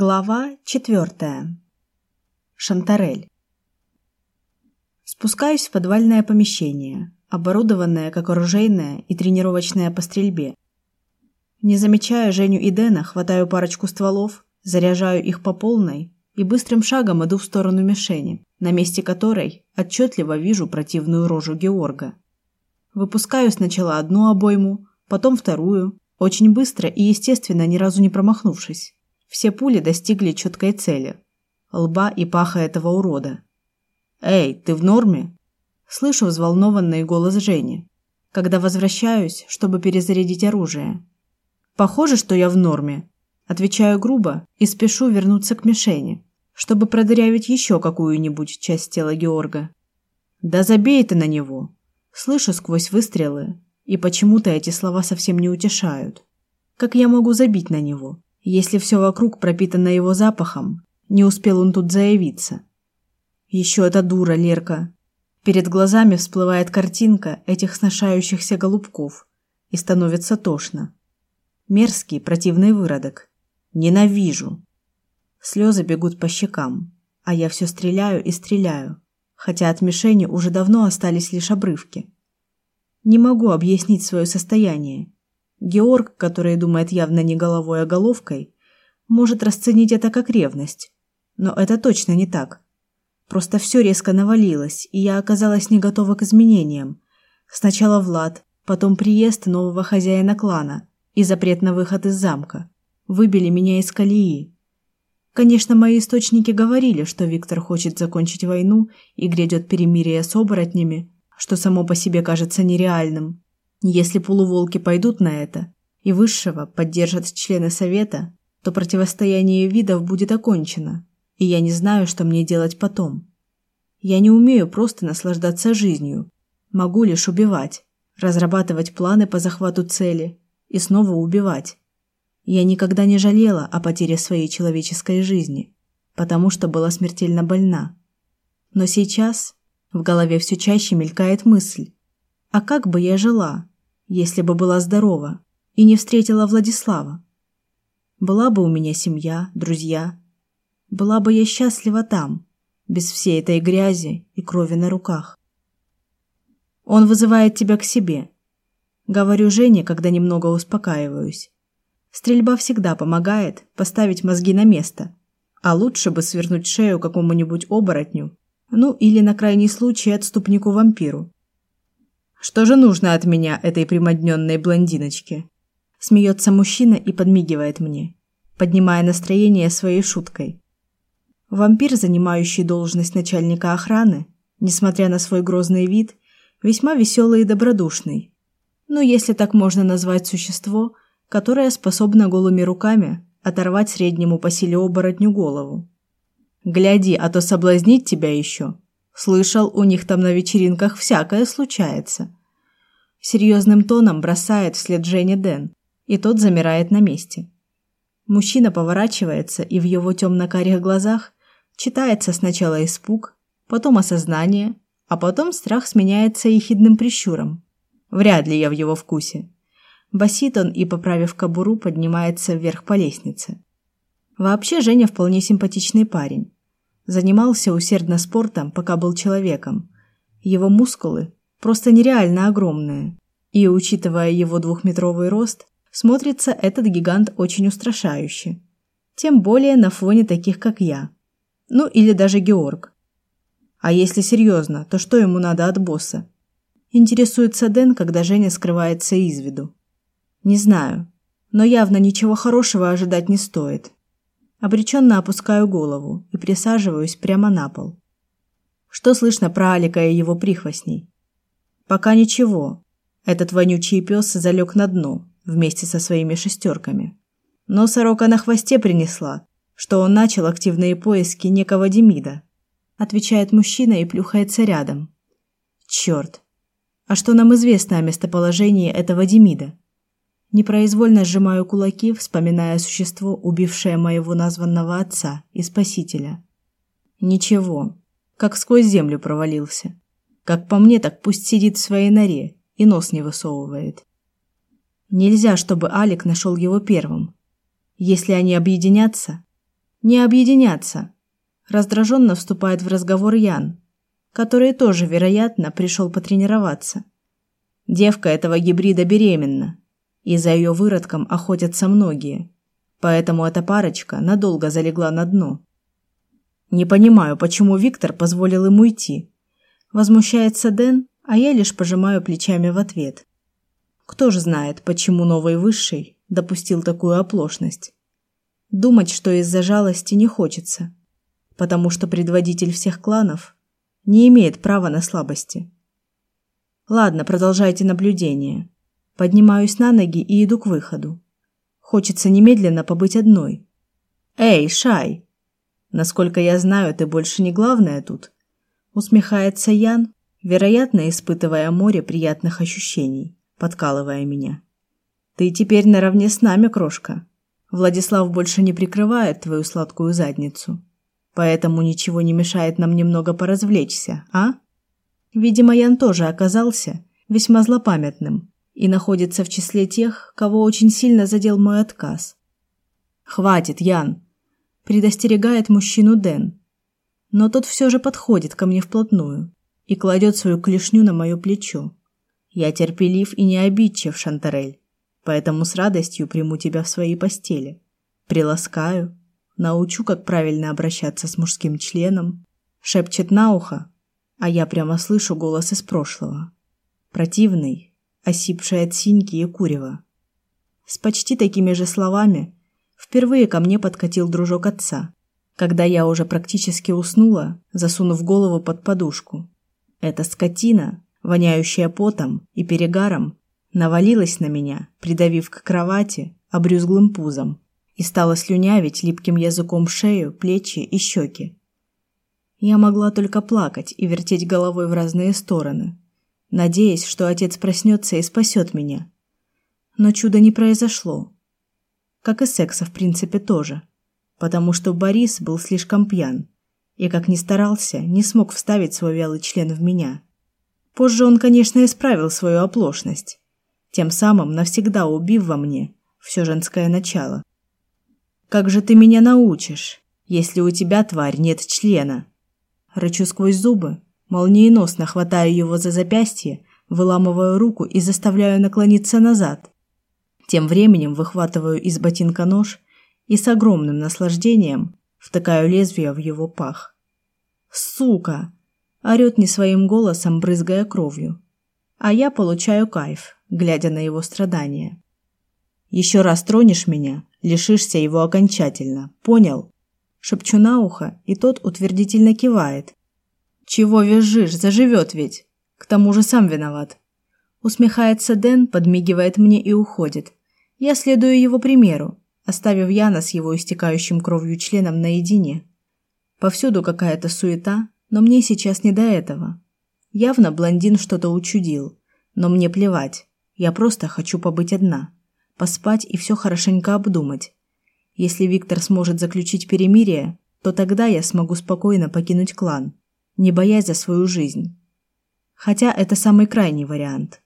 Глава четвертая. Шантарель. Спускаюсь в подвальное помещение, оборудованное как оружейное и тренировочное по стрельбе. Не замечая Женю и Дэна, хватаю парочку стволов, заряжаю их по полной и быстрым шагом иду в сторону мишени, на месте которой отчетливо вижу противную рожу Георга. Выпускаю сначала одну обойму, потом вторую, очень быстро и, естественно, ни разу не промахнувшись. Все пули достигли четкой цели – лба и паха этого урода. «Эй, ты в норме?» Слышу взволнованный голос Жени, когда возвращаюсь, чтобы перезарядить оружие. «Похоже, что я в норме», Отвечаю грубо и спешу вернуться к мишени, чтобы продырявить еще какую-нибудь часть тела Георга. «Да забей ты на него!» Слышу сквозь выстрелы, и почему-то эти слова совсем не утешают. Как я могу забить на него? Если все вокруг пропитано его запахом, не успел он тут заявиться. Еще эта дура Лерка. Перед глазами всплывает картинка этих сношающихся голубков, и становится тошно. Мерзкий, противный выродок. Ненавижу. Слезы бегут по щекам, а я все стреляю и стреляю, хотя от мишени уже давно остались лишь обрывки. Не могу объяснить свое состояние. Георг, который думает явно не головой, а головкой, может расценить это как ревность. Но это точно не так. Просто все резко навалилось, и я оказалась не готова к изменениям. Сначала Влад, потом приезд нового хозяина клана и запрет на выход из замка. Выбили меня из колеи. Конечно, мои источники говорили, что Виктор хочет закончить войну и грядет перемирие с оборотнями, что само по себе кажется нереальным. Если полуволки пойдут на это и высшего поддержат члены совета, то противостояние видов будет окончено, и я не знаю, что мне делать потом. Я не умею просто наслаждаться жизнью, могу лишь убивать, разрабатывать планы по захвату цели и снова убивать. Я никогда не жалела о потере своей человеческой жизни, потому что была смертельно больна. Но сейчас в голове все чаще мелькает мысль: а как бы я жила, если бы была здорова и не встретила Владислава. Была бы у меня семья, друзья. Была бы я счастлива там, без всей этой грязи и крови на руках. Он вызывает тебя к себе. Говорю Жене, когда немного успокаиваюсь. Стрельба всегда помогает поставить мозги на место. А лучше бы свернуть шею какому-нибудь оборотню, ну или на крайний случай отступнику-вампиру. Что же нужно от меня этой примодненной блондиночке? Смеется мужчина и подмигивает мне, поднимая настроение своей шуткой. Вампир, занимающий должность начальника охраны, несмотря на свой грозный вид, весьма веселый и добродушный. Ну, если так можно назвать существо, которое способно голыми руками оторвать среднему по силе оборотню голову. Гляди, а то соблазнить тебя еще. Слышал, у них там на вечеринках всякое случается. Серьезным тоном бросает вслед Жене Дэн, и тот замирает на месте. Мужчина поворачивается, и в его темно-карих глазах читается сначала испуг, потом осознание, а потом страх сменяется ехидным прищуром. Вряд ли я в его вкусе. Басит он и, поправив кобуру, поднимается вверх по лестнице. Вообще Женя вполне симпатичный парень. Занимался усердно спортом, пока был человеком. Его мускулы просто нереально огромные. И, учитывая его двухметровый рост, смотрится этот гигант очень устрашающе. Тем более на фоне таких, как я. Ну, или даже Георг. А если серьезно, то что ему надо от босса? Интересуется Дэн, когда Женя скрывается из виду. Не знаю, но явно ничего хорошего ожидать не стоит. Обреченно опускаю голову и присаживаюсь прямо на пол. Что слышно про Алика и его прихвостней? Пока ничего. Этот вонючий пес залег на дно вместе со своими шестерками. Но сорока на хвосте принесла, что он начал активные поиски некого Демида. Отвечает мужчина и плюхается рядом. Черт! А что нам известно о местоположении этого Демида? Непроизвольно сжимаю кулаки, вспоминая существо, убившее моего названного отца и спасителя. Ничего, как сквозь землю провалился. Как по мне, так пусть сидит в своей норе и нос не высовывает. Нельзя, чтобы Алик нашел его первым. Если они объединятся, Не объединяться. Раздраженно вступает в разговор Ян, который тоже, вероятно, пришел потренироваться. Девка этого гибрида беременна, и за ее выродком охотятся многие. Поэтому эта парочка надолго залегла на дно. Не понимаю, почему Виктор позволил ему уйти. Возмущается Дэн, а я лишь пожимаю плечами в ответ. Кто же знает, почему новый высший допустил такую оплошность. Думать, что из-за жалости не хочется, потому что предводитель всех кланов не имеет права на слабости. Ладно, продолжайте наблюдение. Поднимаюсь на ноги и иду к выходу. Хочется немедленно побыть одной. Эй, Шай. Насколько я знаю, ты больше не главная тут. Усмехается Ян, вероятно, испытывая море приятных ощущений, подкалывая меня. Ты теперь наравне с нами, крошка. Владислав больше не прикрывает твою сладкую задницу. Поэтому ничего не мешает нам немного поразвлечься, а? Видимо, Ян тоже оказался весьма злопамятным и находится в числе тех, кого очень сильно задел мой отказ. Хватит, Ян, предостерегает мужчину Дэн. Но тот все же подходит ко мне вплотную и кладет свою клешню на мое плечо. Я терпелив и не обидчив, Шантарель, поэтому с радостью приму тебя в своей постели. Приласкаю, научу, как правильно обращаться с мужским членом, шепчет на ухо, а я прямо слышу голос из прошлого. Противный, осипший от синьки и курева. С почти такими же словами впервые ко мне подкатил дружок отца, когда я уже практически уснула, засунув голову под подушку. Эта скотина, воняющая потом и перегаром, навалилась на меня, придавив к кровати обрюзглым пузом, и стала слюнявить липким языком шею, плечи и щеки. Я могла только плакать и вертеть головой в разные стороны, надеясь, что отец проснется и спасет меня. Но чуда не произошло. Как и секса, в принципе, тоже, потому что Борис был слишком пьян и, как ни старался, не смог вставить свой вялый член в меня. Позже он, конечно, исправил свою оплошность, тем самым навсегда убив во мне все женское начало. Как же ты меня научишь, если у тебя, тварь, нет члена? Рычу сквозь зубы, молниеносно хватаю его за запястье, выламываю руку и заставляю наклониться назад. Тем временем выхватываю из ботинка нож и с огромным наслаждением втыкаю лезвие в его пах. Сука, орёт не своим голосом, брызгая кровью. А я получаю кайф, глядя на его страдания. Еще раз тронешь меня, лишишься его окончательно. Понял? Шепчу на ухо, и тот утвердительно кивает. Чего визжишь, заживет ведь. К тому же сам виноват. Усмехается Дэн, подмигивает мне и уходит. Я следую его примеру, оставив Яна с его истекающим кровью членом наедине. Повсюду какая-то суета, но мне сейчас не до этого. Явно блондин что-то учудил, но мне плевать. Я просто хочу побыть одна, поспать и все хорошенько обдумать. Если Виктор сможет заключить перемирие, то тогда я смогу спокойно покинуть клан, не боясь за свою жизнь. Хотя это самый крайний вариант.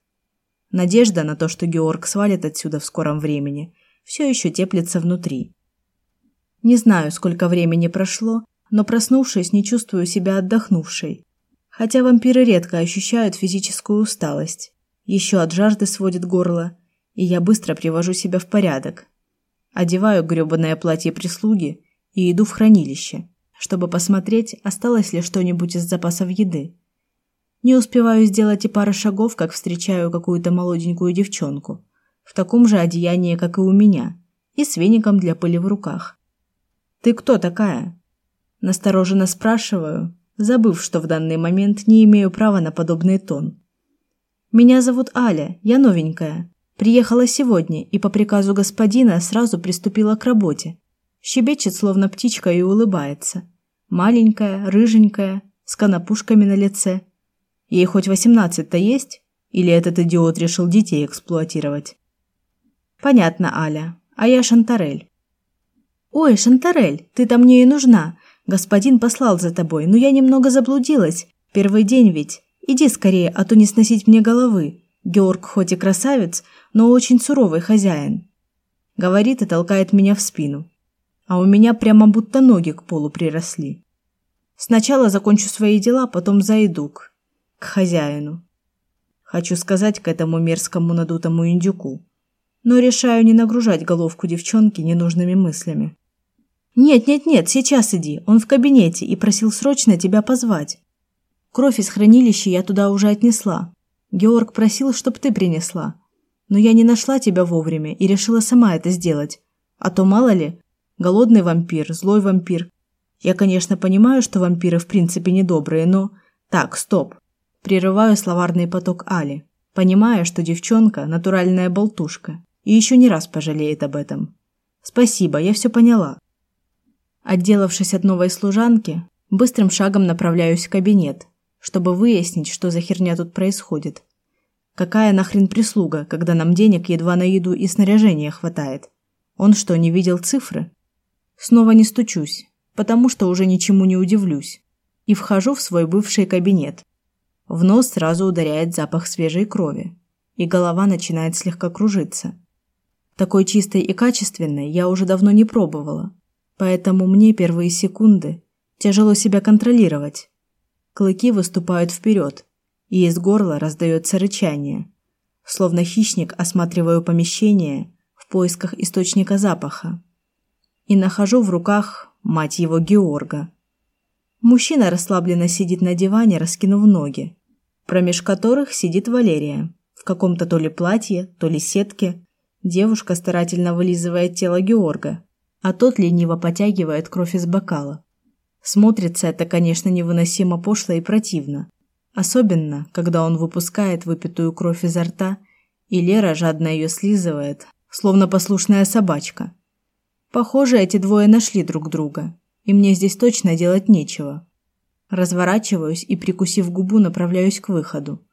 Надежда на то, что Георг свалит отсюда в скором времени, все еще теплится внутри. Не знаю, сколько времени прошло, но проснувшись, не чувствую себя отдохнувшей. Хотя вампиры редко ощущают физическую усталость. Еще от жажды сводит горло, и я быстро привожу себя в порядок, Одеваю грёбаное платье прислуги и иду в хранилище, чтобы посмотреть, осталось ли что-нибудь из запасов еды. Не успеваю сделать и пары шагов, как встречаю какую-то молоденькую девчонку в таком же одеянии, как и у меня, и с веником для пыли в руках. Ты кто такая? Настороженно спрашиваю, забыв, что в данный момент не имею права на подобный тон. Меня зовут Аля, я новенькая. Приехала сегодня и по приказу господина сразу приступила к работе. Щебечет, словно птичка, и улыбается. Маленькая, рыженькая, с конопушками на лице. Ей хоть восемнадцать-то есть? Или этот идиот решил детей эксплуатировать? Понятно, Аля. А я Шантарель. Ой, Шантарель, ты-то мне и нужна. Господин послал за тобой, но я немного заблудилась. Первый день ведь. Иди скорее, а то не сносить мне головы. Георг хоть и красавец, но очень суровый хозяин. Говорит и толкает меня в спину. А у меня прямо будто ноги к полу приросли. Сначала закончу свои дела, потом зайду к, к хозяину. Хочу сказать к этому мерзкому надутому индюку. Но решаю не нагружать головку девчонки ненужными мыслями. Нет, нет, нет, сейчас иди. Он в кабинете и просил срочно тебя позвать. Кровь из хранилища я туда уже отнесла. Георг просил, чтоб ты принесла. Но я не нашла тебя вовремя и решила сама это сделать. А то мало ли, голодный вампир, злой вампир. Я, конечно, понимаю, что вампиры в принципе недобрые, но... Так, стоп. Прерываю словарный поток Али, понимая, что девчонка – натуральная болтушка и еще не раз пожалеет об этом. Спасибо, я все поняла. Отделавшись от новой служанки, быстрым шагом направляюсь в кабинет, чтобы выяснить, что за херня тут происходит. Какая нахрен прислуга, когда нам денег едва на еду и снаряжение хватает? Он что, не видел цифры? Снова не стучусь, потому что уже ничему не удивлюсь. И вхожу в свой бывший кабинет. В нос сразу ударяет запах свежей крови, и голова начинает слегка кружиться. Такой чистой и качественной я уже давно не пробовала, поэтому мне первые секунды тяжело себя контролировать. Клыки выступают вперед, и из горла раздается рычание. Словно хищник осматриваю помещение в поисках источника запаха. И нахожу в руках, мать его, Георга. Мужчина расслабленно сидит на диване, раскинув ноги, промеж которых сидит Валерия в каком-то то ли платье, то ли сетке. Девушка старательно вылизывает тело Георга, а тот лениво потягивает кровь из бокала. Смотрится это, конечно, невыносимо пошло и противно, особенно когда он выпускает выпитую кровь изо рта, и Лера жадно ее слизывает, словно послушная собачка. Похоже, эти двое нашли друг друга, и мне здесь точно делать нечего. Разворачиваюсь и, прикусив губу, направляюсь к выходу.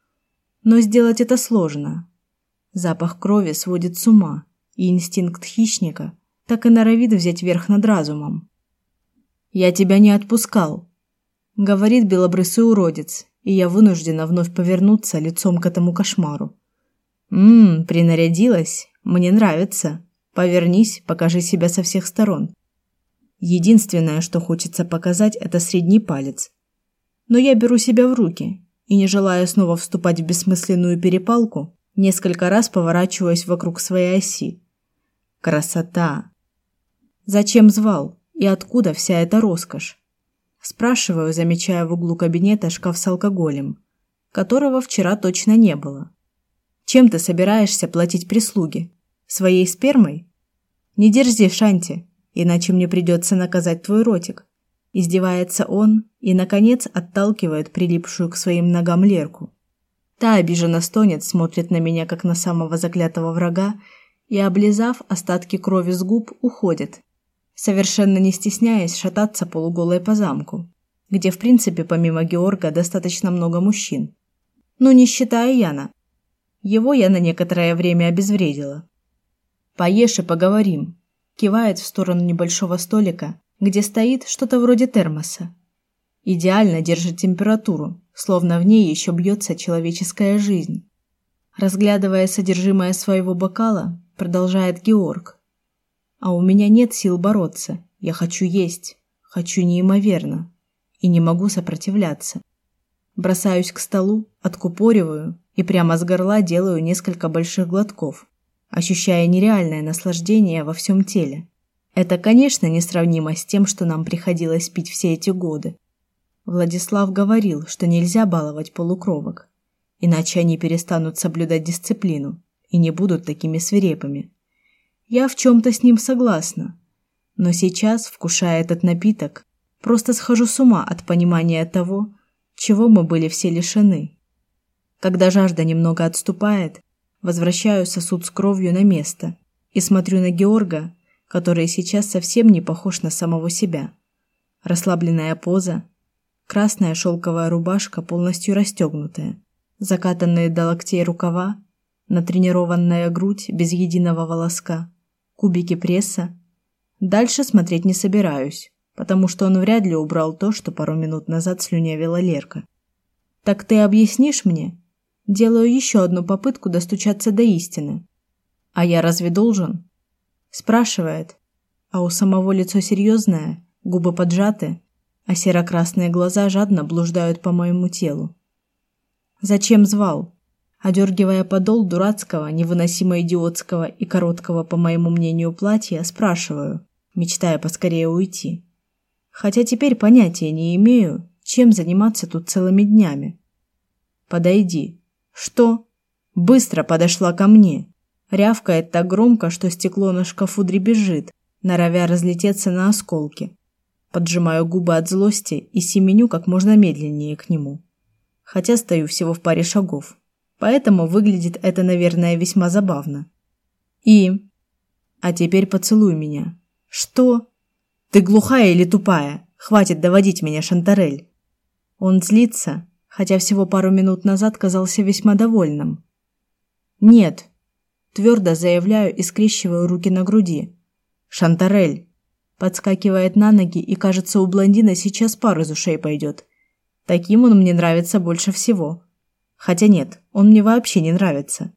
Но сделать это сложно. Запах крови сводит с ума, и инстинкт хищника так и норовит взять верх над разумом. «Я тебя не отпускал», — говорит белобрысый уродец, и я вынуждена вновь повернуться лицом к этому кошмару. «Ммм, принарядилась? Мне нравится. Повернись, покажи себя со всех сторон». Единственное, что хочется показать, это средний палец. Но я беру себя в руки и, не желая снова вступать в бессмысленную перепалку, несколько раз поворачиваюсь вокруг своей оси. Красота! Зачем звал? И откуда вся эта роскошь? Спрашиваю, замечая в углу кабинета шкаф с алкоголем, которого вчера точно не было. Чем ты собираешься платить прислуге? Своей спермой? Не дерзи, Шанти, иначе мне придется наказать твой ротик. Издевается он и, наконец, отталкивает прилипшую к своим ногам Лерку. Та обиженно стонет, смотрит на меня, как на самого заклятого врага, и, облизав остатки крови с губ, уходит, совершенно не стесняясь шататься полуголой по замку, где в принципе помимо Георга достаточно много мужчин. Ну, не считая Яна. Его я на некоторое время обезвредила. «Поешь и поговорим», кивает в сторону небольшого столика, где стоит что-то вроде термоса. Идеально держит температуру, словно в ней еще бьется человеческая жизнь. Разглядывая содержимое своего бокала, продолжает Георг, а у меня нет сил бороться. Я хочу есть, хочу неимоверно и не могу сопротивляться. Бросаюсь к столу, откупориваю и прямо с горла делаю несколько больших глотков, ощущая нереальное наслаждение во всем теле. Это, конечно, несравнимо с тем, что нам приходилось пить все эти годы. Владислав говорил, что нельзя баловать полукровок, иначе они перестанут соблюдать дисциплину и не будут такими свирепыми. Я в чем-то с ним согласна. Но сейчас, вкушая этот напиток, просто схожу с ума от понимания того, чего мы были все лишены. Когда жажда немного отступает, возвращаю сосуд с кровью на место и смотрю на Георга, который сейчас совсем не похож на самого себя. Расслабленная поза, красная шелковая рубашка полностью расстегнутая, закатанные до локтей рукава, натренированная грудь без единого волоска – кубики пресса. Дальше смотреть не собираюсь, потому что он вряд ли убрал то, что пару минут назад слюнявила Лерка. Так ты объяснишь мне? Делаю еще одну попытку достучаться до истины. А я разве должен? спрашивает. а у самого лицо серьезное, губы поджаты, а серо-красные глаза жадно блуждают по моему телу. Зачем звал? Одергивая подол дурацкого, невыносимо идиотского и короткого, по моему мнению, платья, спрашиваю, мечтая поскорее уйти. Хотя теперь понятия не имею, чем заниматься тут целыми днями. Подойди. Что? Быстро подошла ко мне. Рявкает так громко, что стекло на шкафу дребезжит, норовя разлететься на осколки. Поджимаю губы от злости и семеню как можно медленнее к нему. Хотя стою всего в паре шагов. Поэтому выглядит это, наверное, весьма забавно. И... А теперь поцелуй меня. Что? Ты глухая или тупая? Хватит доводить меня, Шантарель. Он злится, хотя всего пару минут назад казался весьма довольным. Нет, твердо заявляю и скрещиваю руки на груди. Шантарель подскакивает на ноги, и кажется, у блондина сейчас пар из ушей пойдет. Таким он мне нравится больше всего. Хотя нет, он мне вообще не нравится.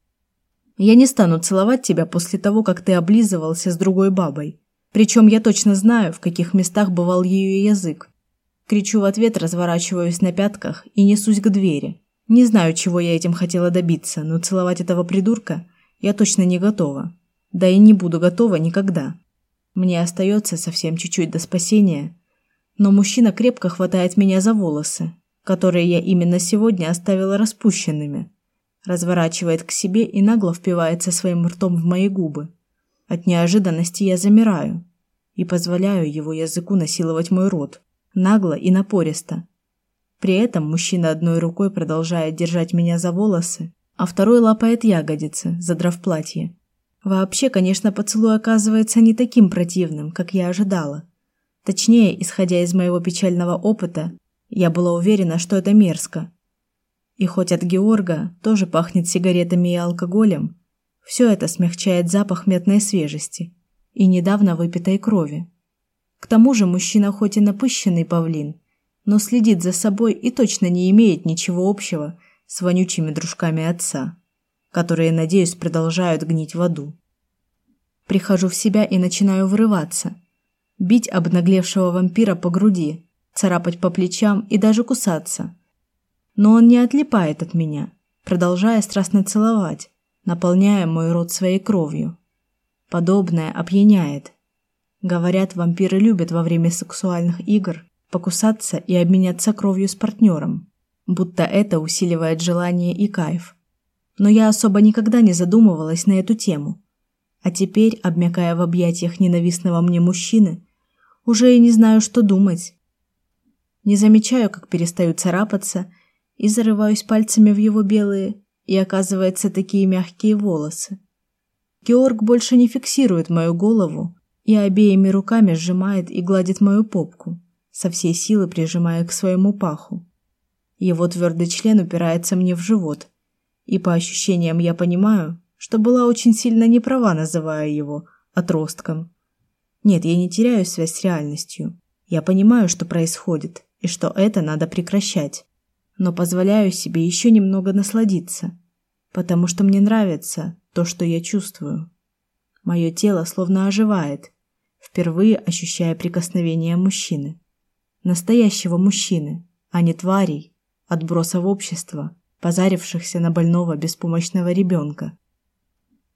Я не стану целовать тебя после того, как ты облизывался с другой бабой. Причем я точно знаю, в каких местах бывал ее язык. Кричу в ответ, разворачиваюсь на пятках и несусь к двери. Не знаю, чего я этим хотела добиться, но целовать этого придурка я точно не готова. Да и не буду готова никогда. Мне остается совсем чуть-чуть до спасения, но мужчина крепко хватает меня за волосы, которые я именно сегодня оставила распущенными, разворачивает к себе и нагло впивается своим ртом в мои губы. От неожиданности я замираю и позволяю его языку насиловать мой рот, нагло и напористо. При этом мужчина одной рукой продолжает держать меня за волосы, а второй лапает ягодицы, задрав платье. Вообще, конечно, поцелуй оказывается не таким противным, как я ожидала. Точнее, исходя из моего печального опыта, я была уверена, что это мерзко. И хоть от Георга тоже пахнет сигаретами и алкоголем, все это смягчает запах мятной свежести и недавно выпитой крови. К тому же мужчина хоть и напыщенный павлин, но следит за собой и точно не имеет ничего общего с вонючими дружками отца, которые, надеюсь, продолжают гнить в аду. Прихожу в себя и начинаю вырываться, бить обнаглевшего вампира по груди, царапать по плечам и даже кусаться. Но он не отлипает от меня, продолжая страстно целовать, наполняя мой рот своей кровью. Подобное опьяняет. Говорят, вампиры любят во время сексуальных игр покусаться и обменяться кровью с партнером, будто это усиливает желание и кайф. Но я особо никогда не задумывалась на эту тему. А теперь, обмякая в объятиях ненавистного мне мужчины, уже и не знаю, что думать. Не замечаю, как перестаю царапаться и зарываюсь пальцами в его белые и, оказывается, такие мягкие волосы. Георг больше не фиксирует мою голову и обеими руками сжимает и гладит мою попку, со всей силы прижимая к своему паху. Его твердый член упирается мне в живот, и по ощущениям я понимаю, что была очень сильно неправа, называя его отростком. Нет, я не теряю связь с реальностью. Я понимаю, что происходит, и что это надо прекращать но позволяю себе еще немного насладиться, потому что мне нравится то, что я чувствую. Мое тело словно оживает, впервые ощущая прикосновение мужчины. Настоящего мужчины, а не тварей, отбросов общества, позарившихся на больного беспомощного ребенка.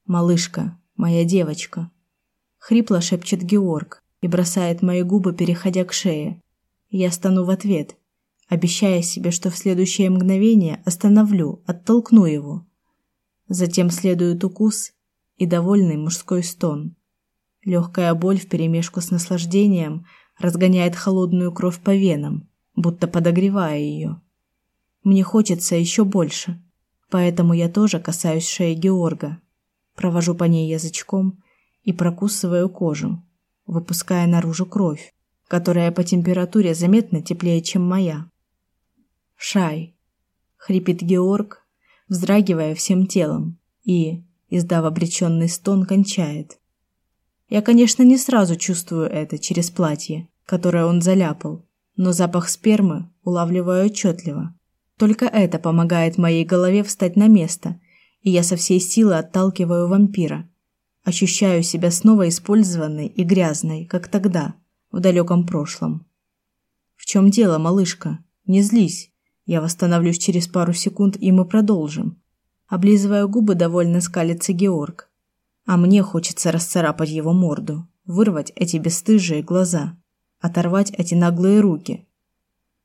«Малышка, моя девочка», — хрипло шепчет Георг и бросает мои губы, переходя к шее. Я стану в ответ — обещая себе, что в следующее мгновение остановлю, оттолкну его. Затем следует укус и довольный мужской стон. Легкая боль вперемешку с наслаждением разгоняет холодную кровь по венам, будто подогревая ее. Мне хочется еще больше, поэтому я тоже касаюсь шеи Георга, провожу по ней язычком и прокусываю кожу, выпуская наружу кровь, которая по температуре заметно теплее, чем моя. Шай, хрипит Георг, вздрагивая всем телом, и, издав обреченный стон, кончает. Я, конечно, не сразу чувствую это через платье, которое он заляпал, но запах спермы улавливаю отчетливо. Только это помогает моей голове встать на место, и я со всей силы отталкиваю вампира, Ощущаю себя снова использованной и грязной, как тогда, в далеком прошлом. В чем дело, малышка? Не злись. Я восстановлюсь через пару секунд, и мы продолжим. Облизывая губы, довольно скалится Георг. А мне хочется расцарапать его морду, вырвать эти бесстыжие глаза, оторвать эти наглые руки.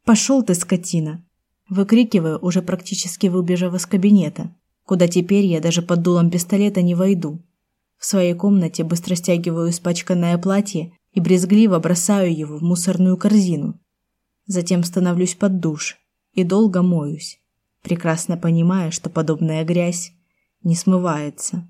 Пошел ты, скотина, выкрикиваю, уже практически выбежав из кабинета, куда теперь я даже под дулом пистолета не войду. В своей комнате быстро стягиваю испачканное платье и брезгливо бросаю его в мусорную корзину. Затем становлюсь под душ и долго моюсь, прекрасно понимая, что подобная грязь не смывается.